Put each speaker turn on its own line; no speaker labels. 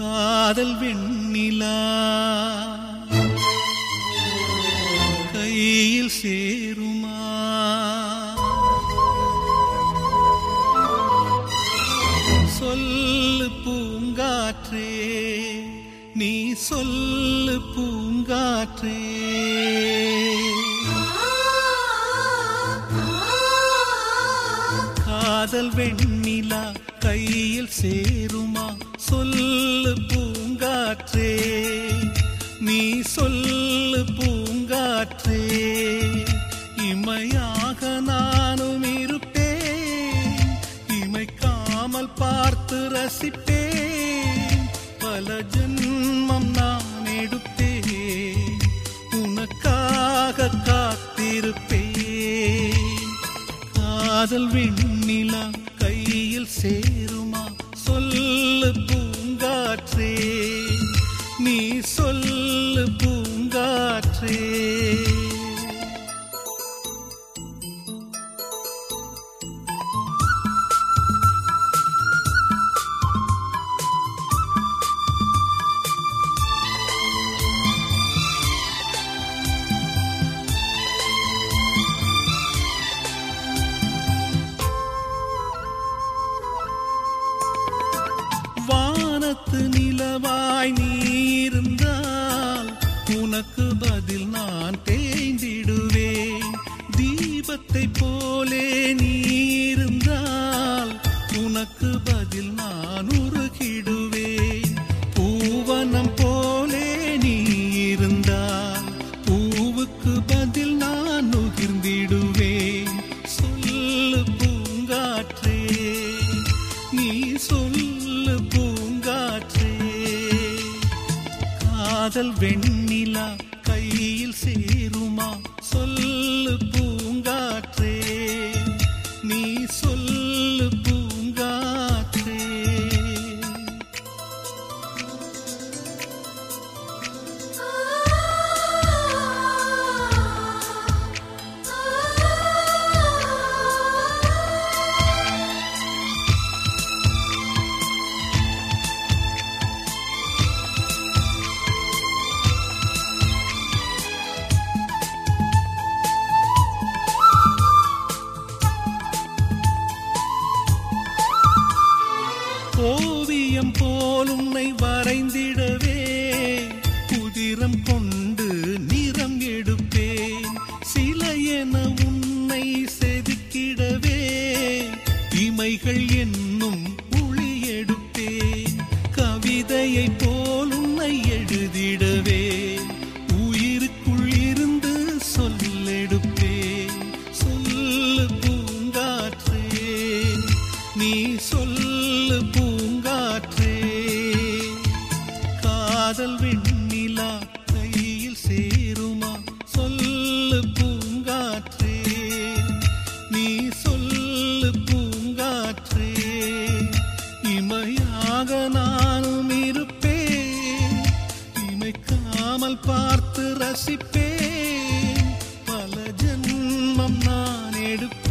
காதல் வெண்ணிலா. கையில் சேருமா. சொல்லு பூங்காற்றே நீ சொல்லு பூங்காற்றே. காதல் வெண்ணிலா கையில் சேருமா. சொல்லு இமையாக நானும் இருப்பேன். இமைக்காமல் பார்த்து ரசிப்பேன். பல ஜென்மம் நான் எடுப்பேன். உனக்காக காத்திருப்பேன். காதல் வெண்ணிலா கையில் சேரும். காதல் வெண்ணிலா கையில் சேருமா? உன்னை வரைந்திடவே புதிரம் கொண்டு நிறம் எடுப்பேன். சில என உன்னை செதுக்கிடவே இமைகள் என்னும் இமைக்காமல் பார்த்து ரசிப்பேன். பல ஜென்மம் நான் எடுப்பேன்